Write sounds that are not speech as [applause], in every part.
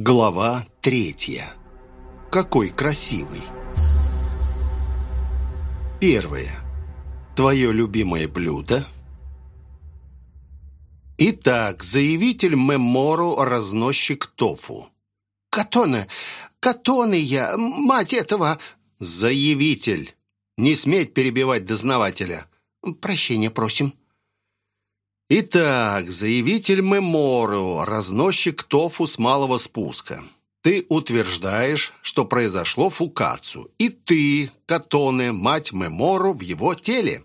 Глава третья. Какой красивый. Первое. Твое любимое блюдо. Итак, заявитель Мемору, разносчик тофу. «Катоны! Катоны я! Мать этого!» «Заявитель! Не сметь перебивать дознавателя!» «Прощения просим!» Итак, заявитель Мемору, разносчик тофу с малого спуска. Ты утверждаешь, что произошло фукацу, и ты, Катоне, мать Мемору, в его теле.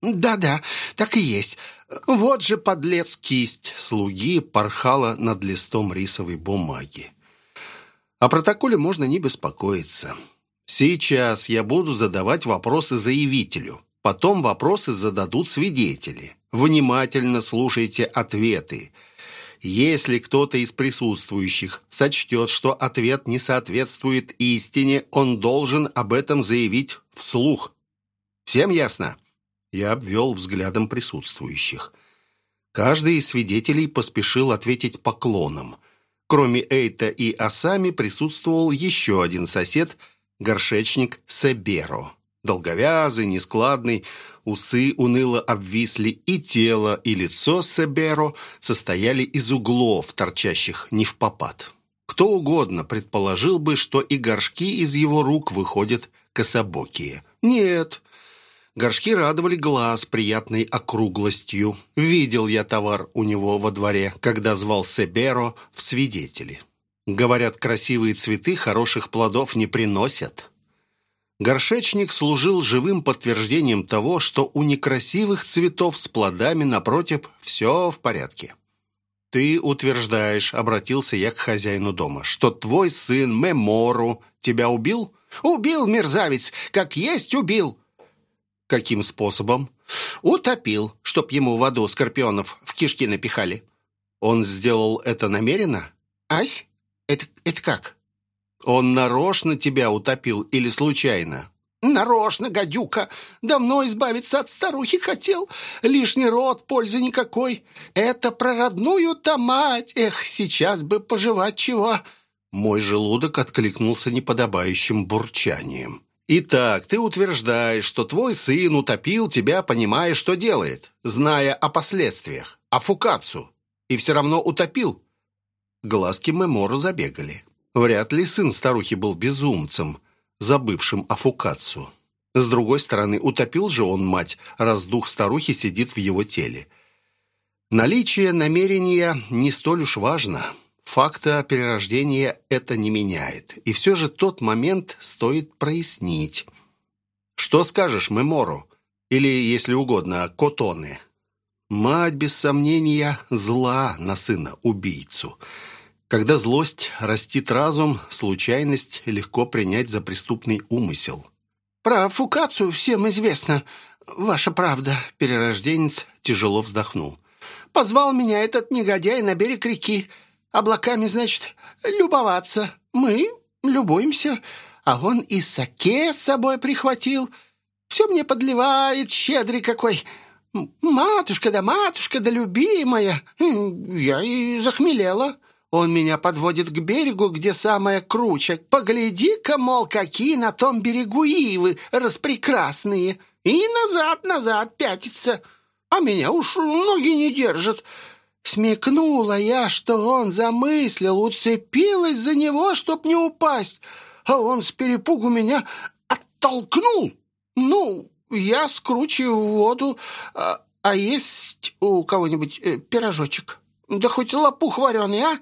«Да-да, так и есть. Вот же подлец кисть слуги порхала над листом рисовой бумаги. О протоколе можно не беспокоиться. Сейчас я буду задавать вопросы заявителю. Потом вопросы зададут свидетели. Внимательно слушайте ответы. Если кто-то из присутствующих сочтет, что ответ не соответствует истине, он должен об этом заявить вслух. Всем ясно? Я обвел взглядом присутствующих. Каждый из свидетелей поспешил ответить поклоном. Кроме Эйта и Асами присутствовал еще один сосед, горшечник Себеро. Долговязый, нескладный, усы уныло обвисли, и тело, и лицо Себеро состояли из углов, торчащих не в попад. Кто угодно предположил бы, что и горшки из его рук выходят кособокие. Нет, горшки радовали глаз приятной округлостью. Видел я товар у него во дворе, когда звал Себеро в свидетели. Говорят, красивые цветы хороших плодов не приносят. Горшечник служил живым подтверждением того, что у некрасивых цветов с плодами напротив все в порядке. «Ты утверждаешь, — обратился я к хозяину дома, — что твой сын Мемору тебя убил?» «Убил, мерзавец! Как есть убил!» «Каким способом?» «Утопил, чтоб ему воду скорпионов в кишки напихали». «Он сделал это намеренно?» «Ась? Это, это как?» Он нарочно тебя утопил или случайно? Нарочно, гадюка. Давно избавиться от старухи хотел. Лишний род, пользы никакой. Это про родную-то мать. Эх, сейчас бы пожевать чего. Мой желудок откликнулся неподобающим бурчанием. «Итак, ты утверждаешь, что твой сын утопил тебя, понимая, что делает, зная о последствиях, о фукацу, и все равно утопил?» Глазки Мемору забегали. Вряд ли сын старухи был безумцем, забывшим о Фукацу. С другой стороны, утопил же он мать, раз дух старухи сидит в его теле. Наличие намерения не столь уж важно. Факта перерождения это не меняет. И все же тот момент стоит прояснить. Что скажешь, Мемору? Или, если угодно, Котоны? Мать, без сомнения, зла на сына-убийцу. Когда злость растит разум, случайность легко принять за преступный умысел. «Про фукацию всем известно. Ваша правда», — перерожденец тяжело вздохнул. «Позвал меня этот негодяй на берег реки. Облаками, значит, любоваться. Мы любуемся, а он и саке с собой прихватил. Все мне подливает, щедрый какой. Матушка да матушка да любимая. Я и захмелела». Он меня подводит к берегу, где самая круче. Погляди-ка, мол, какие на том берегу ивы распрекрасные. И назад-назад пятится. А меня уж ноги не держат. Смекнула я, что он замыслил, уцепилась за него, чтоб не упасть. А он с перепугу меня оттолкнул. Ну, я скручиваю воду, а, а есть у кого-нибудь э, пирожочек? Да хоть лопух вареный, а?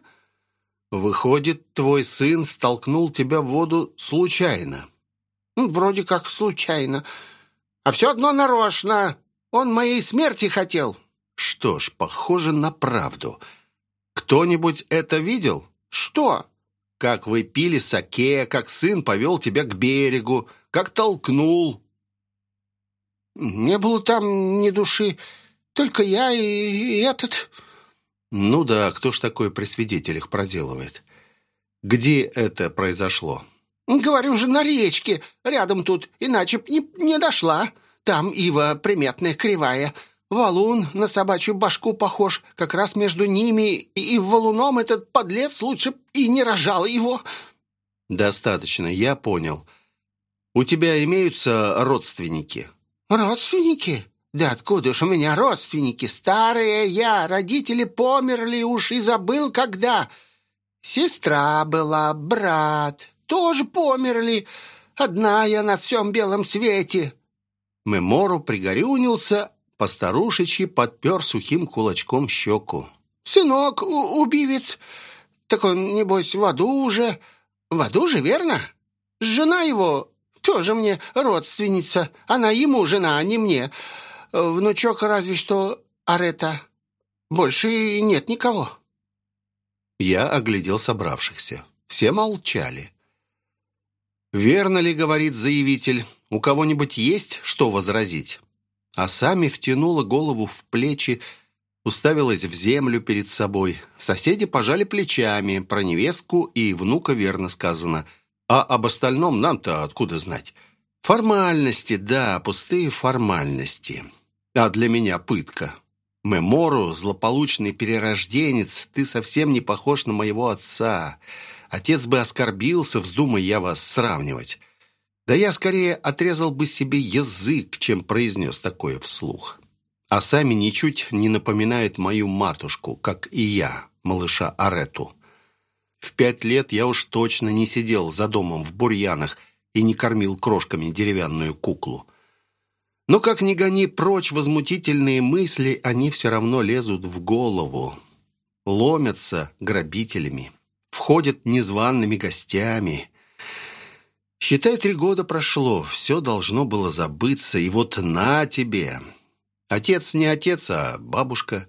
Выходит, твой сын столкнул тебя в воду случайно. Ну, вроде как случайно. А все одно нарочно. Он моей смерти хотел. Что ж, похоже на правду. Кто-нибудь это видел? Что? Как вы пили саке, как сын повел тебя к берегу, как толкнул. Не было там ни души, только я и этот... Ну да, кто ж такое при свидетелях проделывает? Где это произошло? Говорю же, на речке, рядом тут, иначе б не, не дошла. Там ива приметная, кривая. Валун на собачью башку похож. Как раз между ними и валуном этот подлец лучше и не рожал его». «Достаточно, я понял. У тебя имеются родственники?» «Родственники? Да откуда ж у меня родственники? Старые я, родители померли уж и забыл когда. Сестра была, брат, тоже померли. Одна я на всем белом свете». Мемору пригорюнился, постарушечьи подпер сухим кулачком щеку. «Сынок, убивец, так он, небось, в аду уже. В аду же, верно? Жена его тоже мне родственница. Она ему жена, а не мне. Внучок разве что Арета. Больше нет никого». Я оглядел собравшихся. Все молчали. «Верно ли, — говорит заявитель, — у кого-нибудь есть что возразить?» а сами втянула голову в плечи, уставилась в землю перед собой. Соседи пожали плечами, про невестку и внука верно сказано. А об остальном нам-то откуда знать? Формальности, да, пустые формальности. А для меня пытка. Мемору, злополучный перерожденец, ты совсем не похож на моего отца. Отец бы оскорбился, вздумай я вас сравнивать. Да я скорее отрезал бы себе язык, чем произнес такое вслух. А сами ничуть не напоминают мою матушку, как и я, малыша Арету. В пять лет я уж точно не сидел за домом в бурьянах и не кормил крошками деревянную куклу. Но как ни гони прочь возмутительные мысли, они все равно лезут в голову. Ломятся грабителями, входят незваными гостями, Считай, три года прошло, все должно было забыться, и вот на тебе. Отец не отец, а бабушка.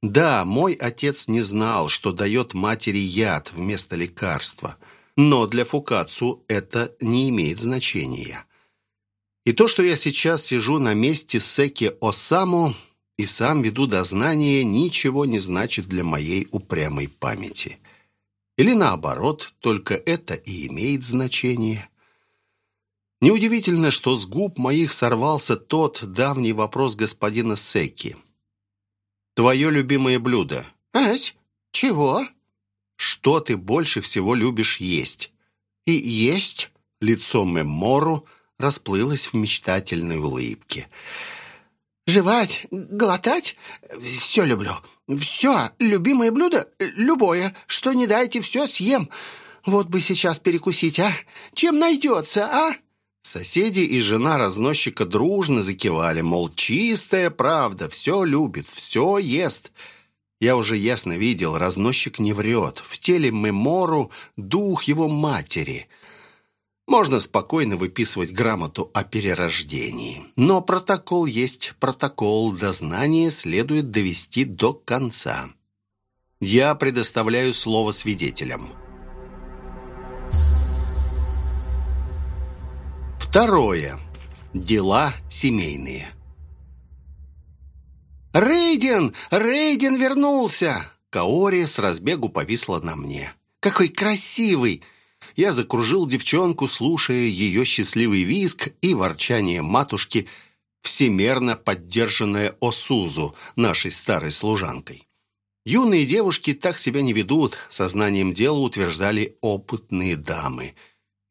Да, мой отец не знал, что дает матери яд вместо лекарства, но для Фукацу это не имеет значения. И то, что я сейчас сижу на месте Секи Осаму и сам веду дознание, ничего не значит для моей упрямой памяти. Или наоборот, только это и имеет значение. Неудивительно, что с губ моих сорвался тот давний вопрос господина Секи. «Твое любимое блюдо?» «Ась, чего?» «Что ты больше всего любишь есть?» «И есть?» Лицо Мемору расплылось в мечтательной улыбке. «Жевать, глотать? Все люблю. Все. Любимое блюдо? Любое. Что не дайте, все съем. Вот бы сейчас перекусить, а? Чем найдется, а?» Соседи и жена разносчика дружно закивали, мол, чистая правда, все любит, все ест. Я уже ясно видел, разносчик не врет. В теле Мемору дух его матери. Можно спокойно выписывать грамоту о перерождении. Но протокол есть протокол, дознание следует довести до конца. Я предоставляю слово свидетелям. Второе. Дела семейные. «Рейден! Рейден вернулся!» Каори с разбегу повисла на мне. «Какой красивый!» Я закружил девчонку, слушая ее счастливый визг и ворчание матушки, всемерно поддержанное Осузу, нашей старой служанкой. Юные девушки так себя не ведут, сознанием дела утверждали опытные дамы –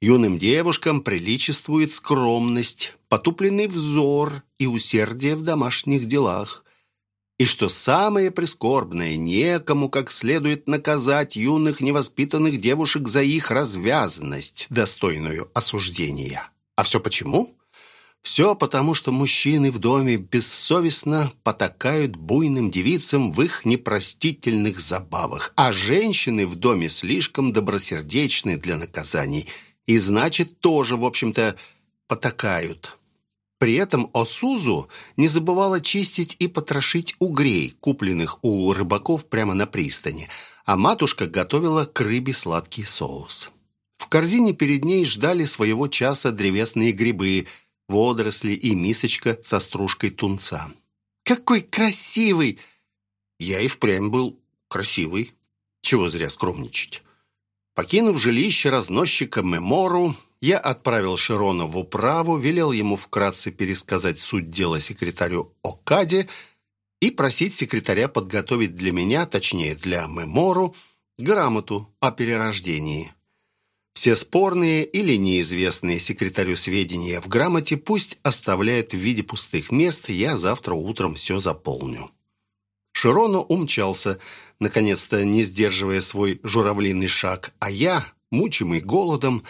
Юным девушкам приличествует скромность, потупленный взор и усердие в домашних делах. И что самое прискорбное, некому как следует наказать юных невоспитанных девушек за их развязанность, достойную осуждения. А все почему? Все потому, что мужчины в доме бессовестно потакают буйным девицам в их непростительных забавах, а женщины в доме слишком добросердечны для наказаний – и значит, тоже, в общем-то, потакают. При этом Осузу не забывала чистить и потрошить угрей, купленных у рыбаков прямо на пристани, а матушка готовила к рыбе сладкий соус. В корзине перед ней ждали своего часа древесные грибы, водоросли и мисочка со стружкой тунца. «Какой красивый!» Я и впрямь был красивый. Чего зря скромничать. Покинув жилище разносчика Мемору, я отправил Широна в управу, велел ему вкратце пересказать суть дела секретарю Окаде и просить секретаря подготовить для меня, точнее для Мемору, грамоту о перерождении. Все спорные или неизвестные секретарю сведения в грамоте пусть оставляет в виде пустых мест, я завтра утром все заполню. Широно умчался, наконец-то не сдерживая свой журавлиный шаг, а я, мучимый голодом,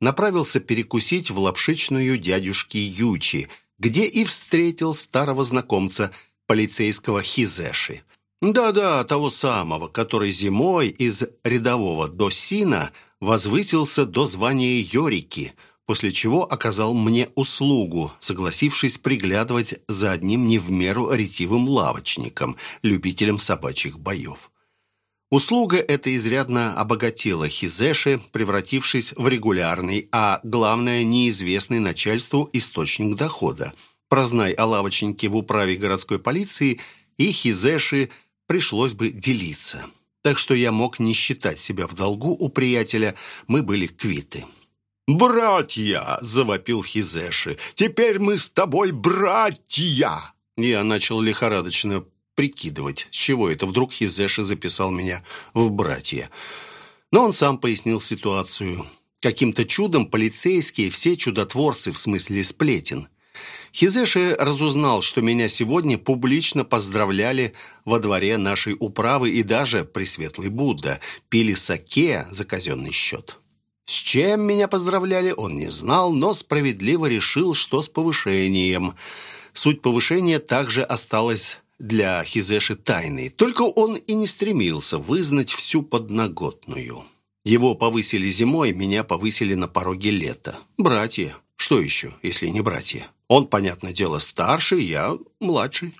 направился перекусить в лапшичную дядюшки Ючи, где и встретил старого знакомца, полицейского Хизеши. Да-да, того самого, который зимой из рядового досина возвысился до звания Йорики – после чего оказал мне услугу, согласившись приглядывать за одним не в меру ретивым лавочником, любителем собачьих боев. Услуга эта изрядно обогатила Хизеши, превратившись в регулярный, а главное, неизвестный начальству источник дохода. Прознай о лавочнике в управе городской полиции, и Хизеши пришлось бы делиться. Так что я мог не считать себя в долгу у приятеля, мы были квиты. «Братья!» — завопил Хизеши. «Теперь мы с тобой братья!» Я начал лихорадочно прикидывать, с чего это вдруг Хизеши записал меня в братья. Но он сам пояснил ситуацию. Каким-то чудом полицейские, все чудотворцы в смысле сплетен. Хизеши разузнал, что меня сегодня публично поздравляли во дворе нашей управы и даже, Пресветлый Будда, пили саке за казенный счет. С чем меня поздравляли, он не знал, но справедливо решил, что с повышением. Суть повышения также осталась для Хизеши тайной, только он и не стремился вызнать всю подноготную. Его повысили зимой, меня повысили на пороге лета. Братья. Что еще, если не братья? Он, понятное дело, старший, я младший.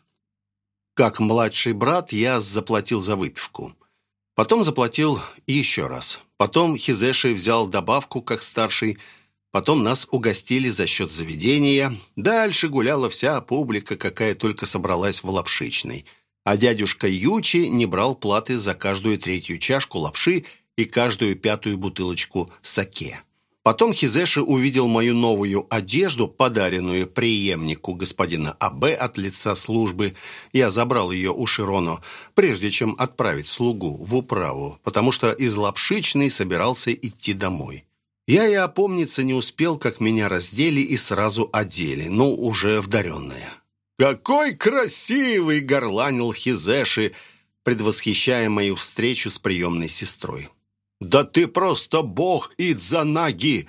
Как младший брат я заплатил за выпивку. Потом заплатил еще раз. Потом Хизеши взял добавку как старший. Потом нас угостили за счет заведения. Дальше гуляла вся публика, какая только собралась в лапшичной. А дядюшка Ючи не брал платы за каждую третью чашку лапши и каждую пятую бутылочку саке. Потом Хизеши увидел мою новую одежду, подаренную преемнику господина А.Б. от лица службы. Я забрал ее у Широно, прежде чем отправить слугу в управу, потому что из Лапшичной собирался идти домой. Я и опомниться не успел, как меня раздели и сразу одели, но уже вдаренная. «Какой красивый!» — горланил Хизеши, предвосхищая мою встречу с приемной сестрой. «Да ты просто бог Идзанаги!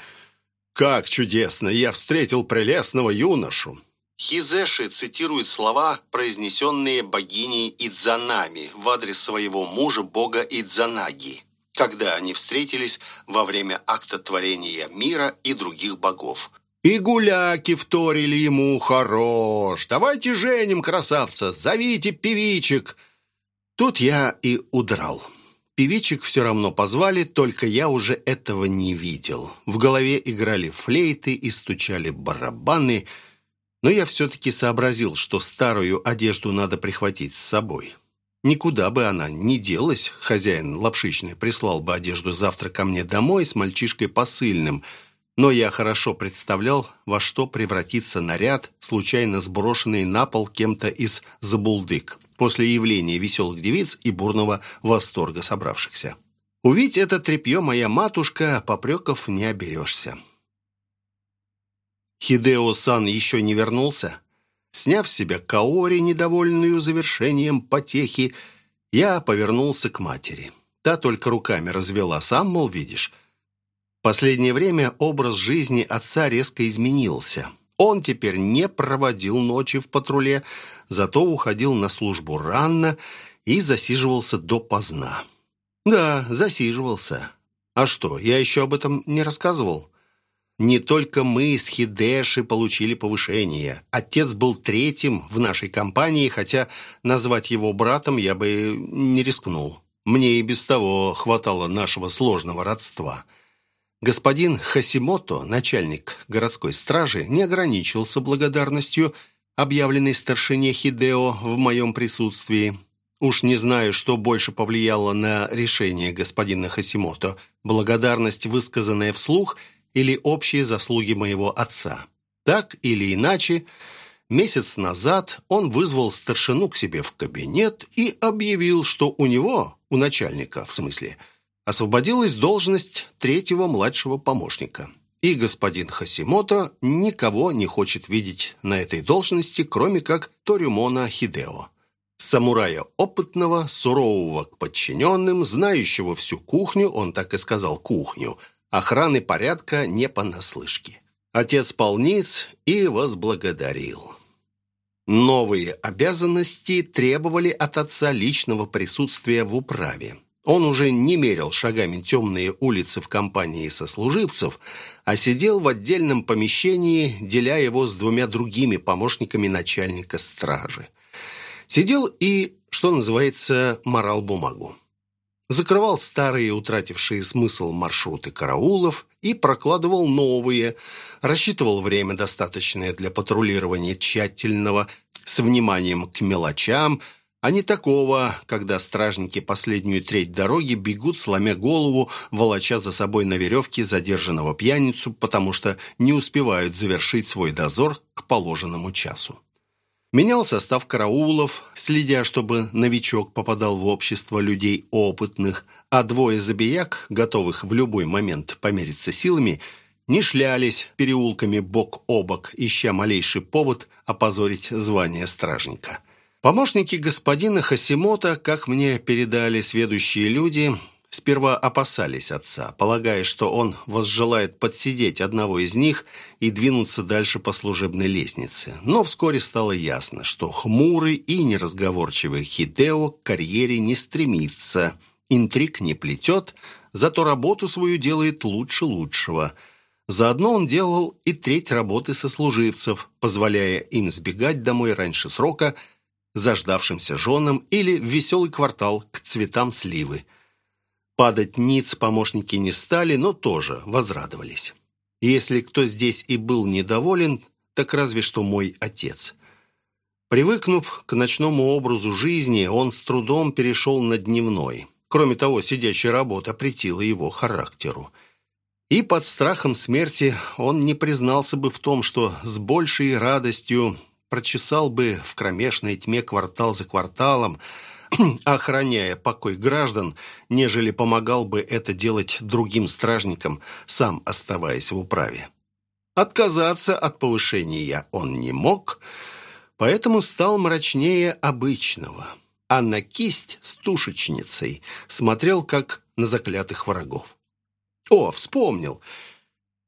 Как чудесно! Я встретил прелестного юношу!» Хизеши цитирует слова, произнесенные богиней Идзанами в адрес своего мужа, бога Идзанаги, когда они встретились во время акта творения мира и других богов. И гуляки вторили ему «Хорош! Давайте женим красавца! Зовите певичек!» Тут я и удрал. Певичек все равно позвали, только я уже этого не видел. В голове играли флейты и стучали барабаны, но я все-таки сообразил, что старую одежду надо прихватить с собой. Никуда бы она не делась, хозяин лапшичный прислал бы одежду завтра ко мне домой с мальчишкой посыльным, но я хорошо представлял, во что превратится наряд, случайно сброшенный на пол кем-то из забулдык после явления веселых девиц и бурного восторга собравшихся. Увидеть это тряпье моя матушка, попреков не оберешься. Хидео-сан еще не вернулся. Сняв с себя каори, недовольную завершением потехи, я повернулся к матери. Та только руками развела, сам, мол, видишь. Последнее время образ жизни отца резко изменился. Он теперь не проводил ночи в патруле, зато уходил на службу рано и засиживался допоздна. Да, засиживался. А что, я еще об этом не рассказывал? Не только мы с Хидеши получили повышение. Отец был третьим в нашей компании, хотя назвать его братом я бы не рискнул. Мне и без того хватало нашего сложного родства. Господин Хасимото, начальник городской стражи, не ограничился благодарностью, объявленной старшине Хидео в моем присутствии. Уж не знаю, что больше повлияло на решение господина Хасимото, благодарность, высказанная вслух, или общие заслуги моего отца. Так или иначе, месяц назад он вызвал старшину к себе в кабинет и объявил, что у него, у начальника в смысле, освободилась должность третьего младшего помощника. И господин Хасимото никого не хочет видеть на этой должности, кроме как Торимона Хидео. Самурая опытного, сурового к подчиненным, знающего всю кухню, он так и сказал «кухню», охраны порядка не понаслышке. Отец полниц и возблагодарил. Новые обязанности требовали от отца личного присутствия в управе. Он уже не мерил шагами темные улицы в компании сослуживцев, а сидел в отдельном помещении, деля его с двумя другими помощниками начальника стражи. Сидел и, что называется, морал бумагу. Закрывал старые, утратившие смысл маршруты караулов и прокладывал новые, рассчитывал время, достаточное для патрулирования тщательного, с вниманием к мелочам – а не такого, когда стражники последнюю треть дороги бегут, сломя голову, волоча за собой на веревке задержанного пьяницу, потому что не успевают завершить свой дозор к положенному часу. Менял состав караулов, следя, чтобы новичок попадал в общество людей опытных, а двое забияк, готовых в любой момент помериться силами, не шлялись переулками бок о бок, ища малейший повод опозорить звание стражника. Помощники господина Хасимота, как мне передали сведущие люди, сперва опасались отца, полагая, что он возжелает подсидеть одного из них и двинуться дальше по служебной лестнице. Но вскоре стало ясно, что хмурый и неразговорчивый Хидео к карьере не стремится, интриг не плетет, зато работу свою делает лучше лучшего – Заодно он делал и треть работы сослуживцев, позволяя им сбегать домой раньше срока – заждавшимся женам или в веселый квартал к цветам сливы. Падать ниц помощники не стали, но тоже возрадовались. Если кто здесь и был недоволен, так разве что мой отец. Привыкнув к ночному образу жизни, он с трудом перешел на дневной. Кроме того, сидячая работа претила его характеру. И под страхом смерти он не признался бы в том, что с большей радостью прочесал бы в кромешной тьме квартал за кварталом, [clears throat] охраняя покой граждан, нежели помогал бы это делать другим стражникам, сам оставаясь в управе. Отказаться от повышения он не мог, поэтому стал мрачнее обычного, а на кисть с тушечницей смотрел, как на заклятых врагов. «О, вспомнил!»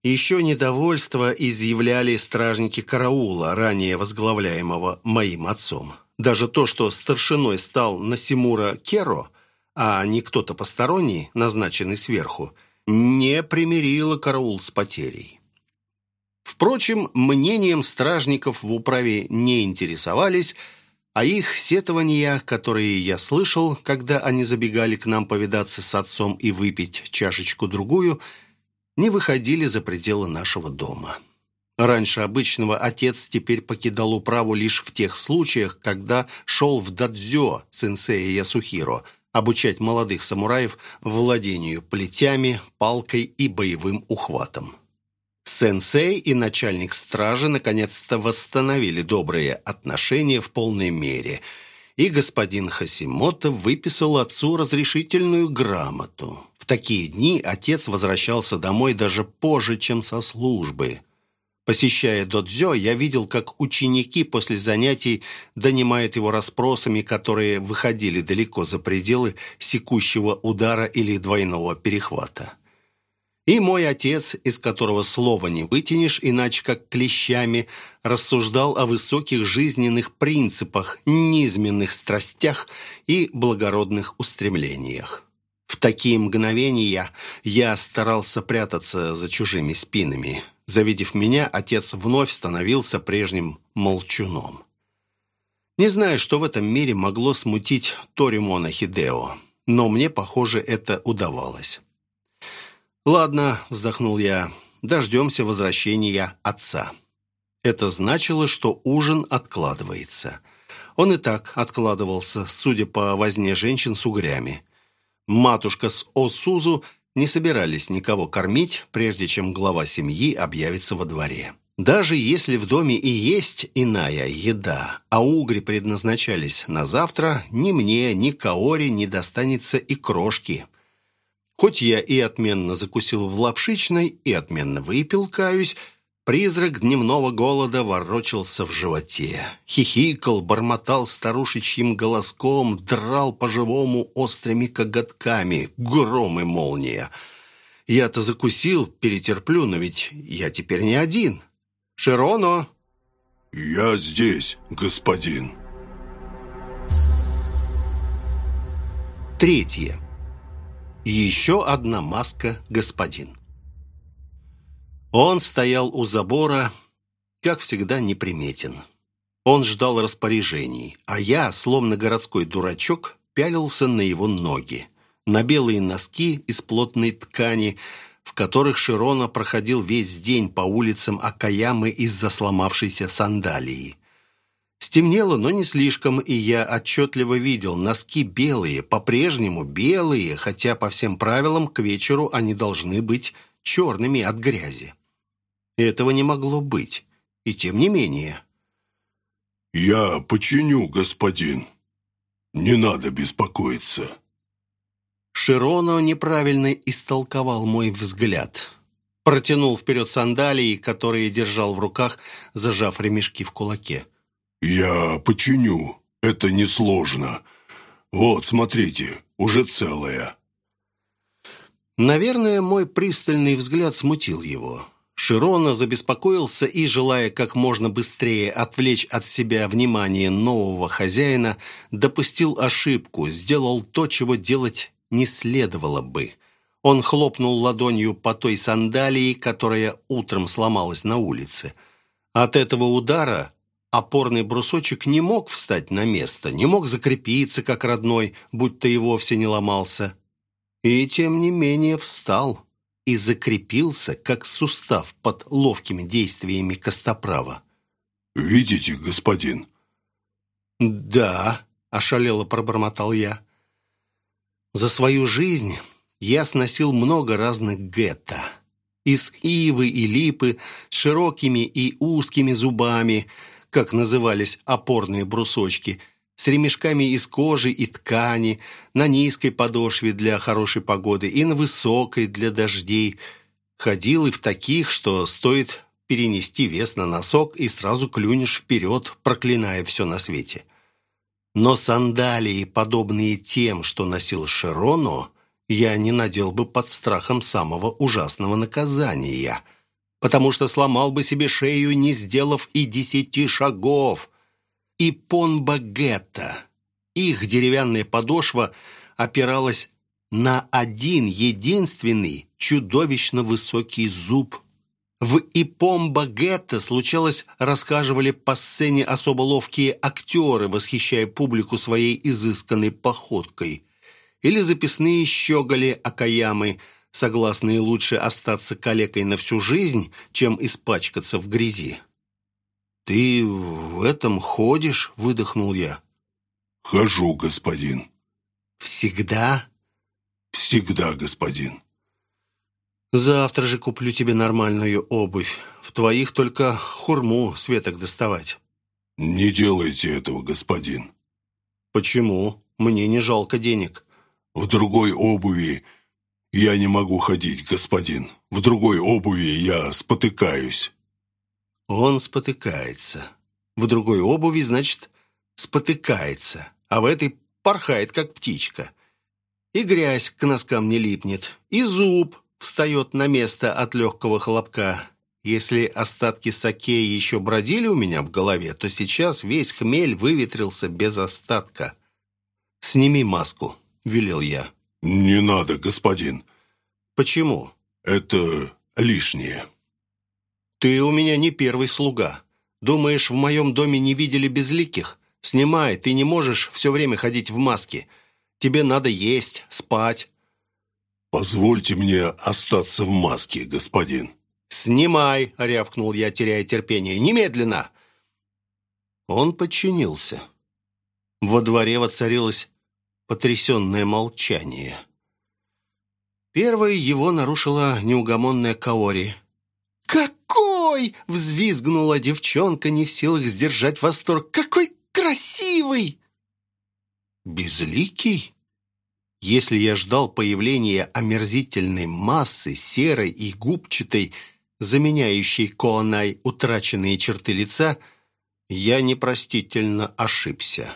Еще недовольство изъявляли стражники караула, ранее возглавляемого моим отцом. Даже то, что старшиной стал Насимура Керо, а не кто-то посторонний, назначенный сверху, не примирило караул с потерей. Впрочем, мнением стражников в управе не интересовались, а их сетования, которые я слышал, когда они забегали к нам повидаться с отцом и выпить чашечку-другую – не выходили за пределы нашего дома. Раньше обычного отец теперь покидал управу лишь в тех случаях, когда шел в дадзё сенсея Ясухиро обучать молодых самураев владению плетями, палкой и боевым ухватом. Сенсей и начальник стражи наконец-то восстановили добрые отношения в полной мере, и господин Хасимото выписал отцу разрешительную грамоту такие дни отец возвращался домой даже позже, чем со службы. Посещая додзё, я видел, как ученики после занятий донимают его расспросами, которые выходили далеко за пределы секущего удара или двойного перехвата. И мой отец, из которого слова не вытянешь, иначе как клещами, рассуждал о высоких жизненных принципах, низменных страстях и благородных устремлениях. В такие мгновения я старался прятаться за чужими спинами. Завидев меня, отец вновь становился прежним молчуном. Не знаю, что в этом мире могло смутить Торимона Хидео, но мне, похоже, это удавалось. «Ладно», — вздохнул я, — «дождемся возвращения отца». Это значило, что ужин откладывается. Он и так откладывался, судя по возне женщин с угрями. Матушка с Осузу не собирались никого кормить, прежде чем глава семьи объявится во дворе. Даже если в доме и есть иная еда, а угри предназначались на завтра, ни мне, ни Каори не достанется и крошки. Хоть я и отменно закусил в лапшичной, и отменно выпил, каюсь, Призрак дневного голода ворочался в животе. Хихикал, бормотал старушечьим голоском, драл по-живому острыми коготками. Гром и молния. Я-то закусил, перетерплю, но ведь я теперь не один. Широно!» «Я здесь, господин». Третье. Еще одна маска, господин. Он стоял у забора, как всегда, неприметен. Он ждал распоряжений, а я, словно городской дурачок, пялился на его ноги, на белые носки из плотной ткани, в которых Широна проходил весь день по улицам Акаямы из-за сломавшейся сандалии. Стемнело, но не слишком, и я отчетливо видел, носки белые, по-прежнему белые, хотя по всем правилам к вечеру они должны быть черными от грязи. Этого не могло быть. И тем не менее. «Я починю, господин. Не надо беспокоиться». Широно неправильно истолковал мой взгляд. Протянул вперед сандалии, которые держал в руках, зажав ремешки в кулаке. «Я починю. Это несложно. Вот, смотрите, уже целая». Наверное, мой пристальный взгляд смутил его. Широна забеспокоился и, желая как можно быстрее отвлечь от себя внимание нового хозяина, допустил ошибку, сделал то, чего делать не следовало бы. Он хлопнул ладонью по той сандалии, которая утром сломалась на улице. От этого удара опорный брусочек не мог встать на место, не мог закрепиться, как родной, будто и вовсе не ломался. И тем не менее встал и закрепился, как сустав под ловкими действиями Костоправа. «Видите, господин?» «Да», — ошалело пробормотал я. «За свою жизнь я сносил много разных гетто. Из ивы и липы с широкими и узкими зубами, как назывались опорные брусочки — с ремешками из кожи и ткани, на низкой подошве для хорошей погоды и на высокой для дождей. Ходил и в таких, что стоит перенести вес на носок и сразу клюнешь вперед, проклиная все на свете. Но сандалии, подобные тем, что носил Широно, я не надел бы под страхом самого ужасного наказания, потому что сломал бы себе шею, не сделав и десяти шагов – и Понбагетта. Их деревянная подошва опиралась на один единственный чудовищно высокий зуб. В Ипомбагетто случалось расхаживали по сцене особо ловкие актеры, восхищая публику своей изысканной походкой. Или записные щеголи Акаямы, согласные лучше остаться калекой на всю жизнь, чем испачкаться в грязи. «Ты в этом ходишь?» — выдохнул я. «Хожу, господин». «Всегда?» «Всегда, господин». «Завтра же куплю тебе нормальную обувь. В твоих только хурму светок доставать». «Не делайте этого, господин». «Почему? Мне не жалко денег». «В другой обуви я не могу ходить, господин. В другой обуви я спотыкаюсь». Он спотыкается. В другой обуви, значит, спотыкается, а в этой порхает, как птичка. И грязь к носкам не липнет, и зуб встает на место от легкого хлопка. Если остатки саке еще бродили у меня в голове, то сейчас весь хмель выветрился без остатка. «Сними маску», — велел я. «Не надо, господин». «Почему?» «Это лишнее». «Ты у меня не первый слуга. Думаешь, в моем доме не видели безликих? Снимай, ты не можешь все время ходить в маске. Тебе надо есть, спать». «Позвольте мне остаться в маске, господин». «Снимай!» — рявкнул я, теряя терпение. «Немедленно!» Он подчинился. Во дворе воцарилось потрясенное молчание. Первой его нарушила неугомонная Каори. «Какой!» — взвизгнула девчонка, не в силах сдержать восторг. «Какой красивый!» «Безликий?» Если я ждал появления омерзительной массы, серой и губчатой, заменяющей Коанай утраченные черты лица, я непростительно ошибся.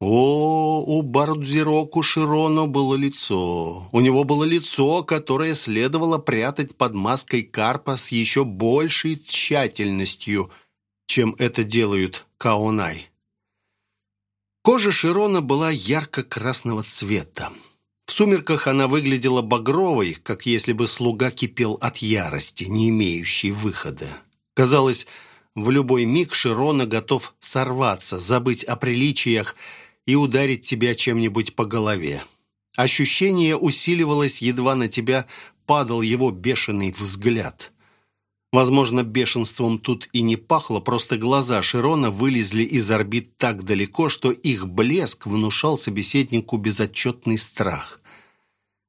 О, у Бардзироку Широно было лицо. У него было лицо, которое следовало прятать под маской карпа с еще большей тщательностью, чем это делают Каонай. Кожа Широна была ярко-красного цвета. В сумерках она выглядела багровой, как если бы слуга кипел от ярости, не имеющей выхода. Казалось, в любой миг Широна готов сорваться, забыть о приличиях и ударить тебя чем-нибудь по голове. Ощущение усиливалось, едва на тебя падал его бешеный взгляд. Возможно, бешенством тут и не пахло, просто глаза Широна вылезли из орбит так далеко, что их блеск внушал собеседнику безотчетный страх.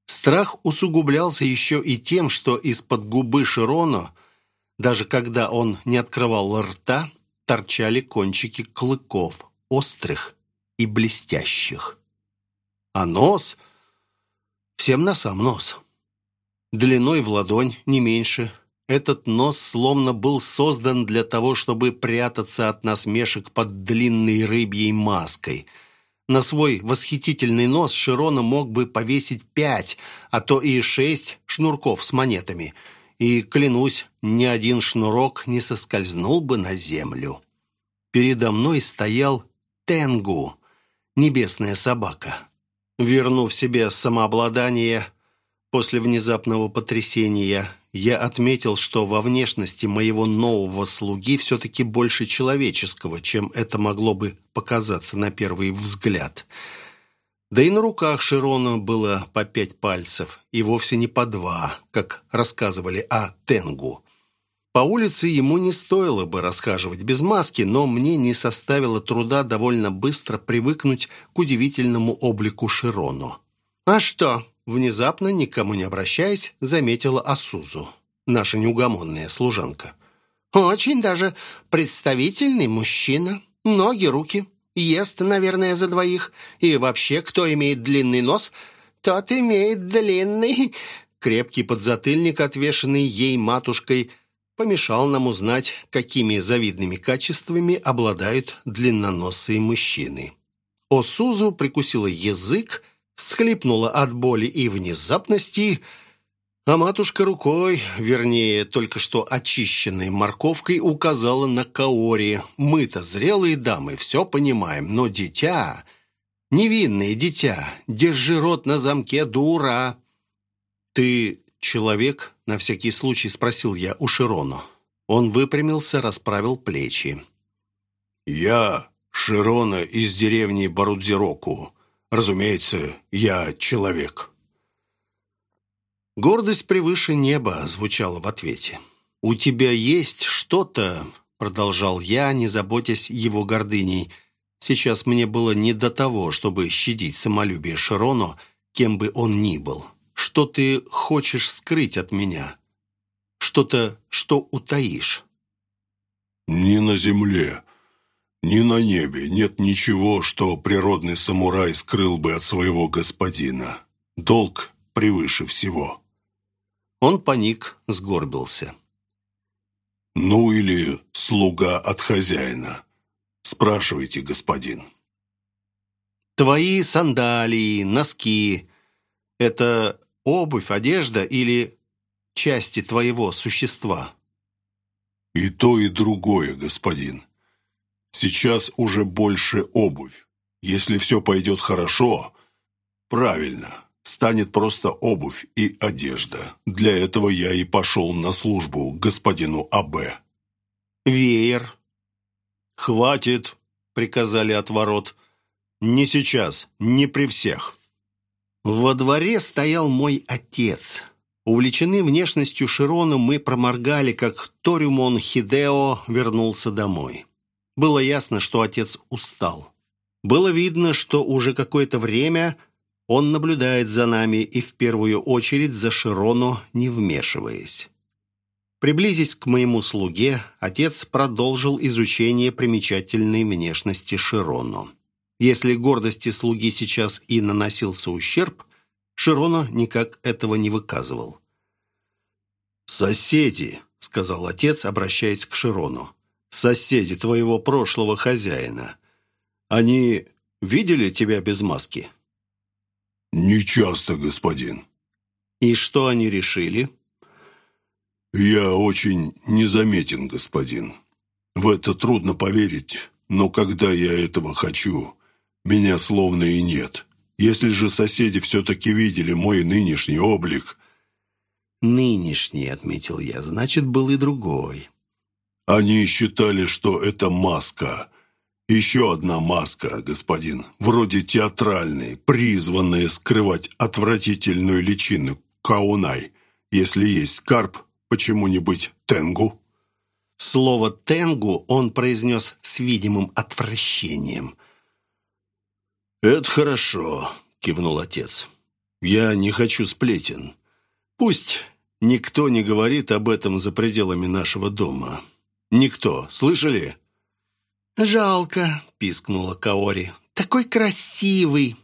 Страх усугублялся еще и тем, что из-под губы Широна, даже когда он не открывал рта, торчали кончики клыков, острых и блестящих. А нос... Всем на сам нос. Длиной в ладонь, не меньше. Этот нос словно был создан для того, чтобы прятаться от насмешек под длинной рыбьей маской. На свой восхитительный нос Широна мог бы повесить пять, а то и шесть шнурков с монетами. И, клянусь, ни один шнурок не соскользнул бы на землю. Передо мной стоял Тенгу, небесная собака. Вернув себе самообладание после внезапного потрясения, я отметил, что во внешности моего нового слуги все-таки больше человеческого, чем это могло бы показаться на первый взгляд. Да и на руках Широна было по пять пальцев, и вовсе не по два, как рассказывали о Тенгу. По улице ему не стоило бы расхаживать без маски, но мне не составило труда довольно быстро привыкнуть к удивительному облику Широну. «А что?» – внезапно, никому не обращаясь, заметила Асузу, наша неугомонная служанка. «Очень даже представительный мужчина. Ноги, руки. Ест, наверное, за двоих. И вообще, кто имеет длинный нос, тот имеет длинный...» [laughs] Крепкий подзатыльник, отвешенный ей матушкой – помешал нам узнать, какими завидными качествами обладают длинноносые мужчины. Осузу прикусила язык, схлипнула от боли и внезапности, а матушка рукой, вернее, только что очищенной морковкой, указала на Каори. «Мы-то зрелые дамы, все понимаем, но дитя, невинное дитя, держи рот на замке, дура!» «Ты человек?» — на всякий случай спросил я у Широну. Он выпрямился, расправил плечи. «Я Широна из деревни Барудзироку. Разумеется, я человек». «Гордость превыше неба», — звучало в ответе. «У тебя есть что-то», — продолжал я, не заботясь его гордыней. «Сейчас мне было не до того, чтобы щадить самолюбие Широно, кем бы он ни был что ты хочешь скрыть от меня? Что-то, что утаишь?» «Ни на земле, ни на небе нет ничего, что природный самурай скрыл бы от своего господина. Долг превыше всего». Он паник, сгорбился. «Ну или слуга от хозяина. Спрашивайте, господин». «Твои сандалии, носки — это обувь, одежда или части твоего существа?» «И то, и другое, господин. Сейчас уже больше обувь. Если все пойдет хорошо, правильно, станет просто обувь и одежда. Для этого я и пошел на службу господину А.Б. «Веер». «Хватит», — приказали от ворот. «Не сейчас, не при всех». Во дворе стоял мой отец. Увлечены внешностью Широна, мы проморгали, как Торимон Хидео вернулся домой. Было ясно, что отец устал. Было видно, что уже какое-то время он наблюдает за нами и в первую очередь за Широну, не вмешиваясь. Приблизясь к моему слуге, отец продолжил изучение примечательной внешности Широну. Если гордости слуги сейчас и наносился ущерб, Широно никак этого не выказывал. «Соседи», — сказал отец, обращаясь к Широну, «соседи твоего прошлого хозяина. Они видели тебя без маски?» «Не часто, господин». «И что они решили?» «Я очень незаметен, господин. В это трудно поверить, но когда я этого хочу, меня словно и нет. Если же соседи все-таки видели мой нынешний облик...» «Нынешний», — отметил я, — «значит, был и другой». «Они считали, что это маска. Еще одна маска, господин, вроде театральной, призванная скрывать отвратительную личину Каунай. Если есть карп, Почему не быть тенгу?» Слово «тенгу» он произнес с видимым отвращением. «Это хорошо», — кивнул отец. «Я не хочу сплетен. Пусть никто не говорит об этом за пределами нашего дома. Никто, слышали?» «Жалко», — пискнула Каори. «Такой красивый!»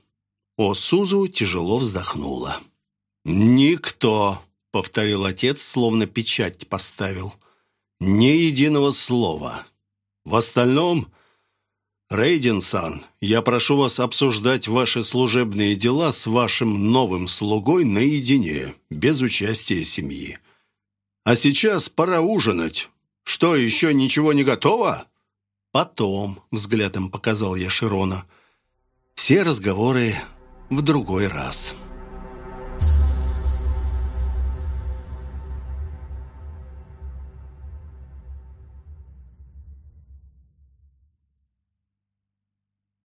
О Сузу тяжело вздохнула. «Никто!» повторил отец, словно печать поставил. «Ни единого слова. В остальном, Рейден-сан, я прошу вас обсуждать ваши служебные дела с вашим новым слугой наедине, без участия семьи. А сейчас пора ужинать. Что, еще ничего не готово?» «Потом», — взглядом показал я Широна. «Все разговоры в другой раз».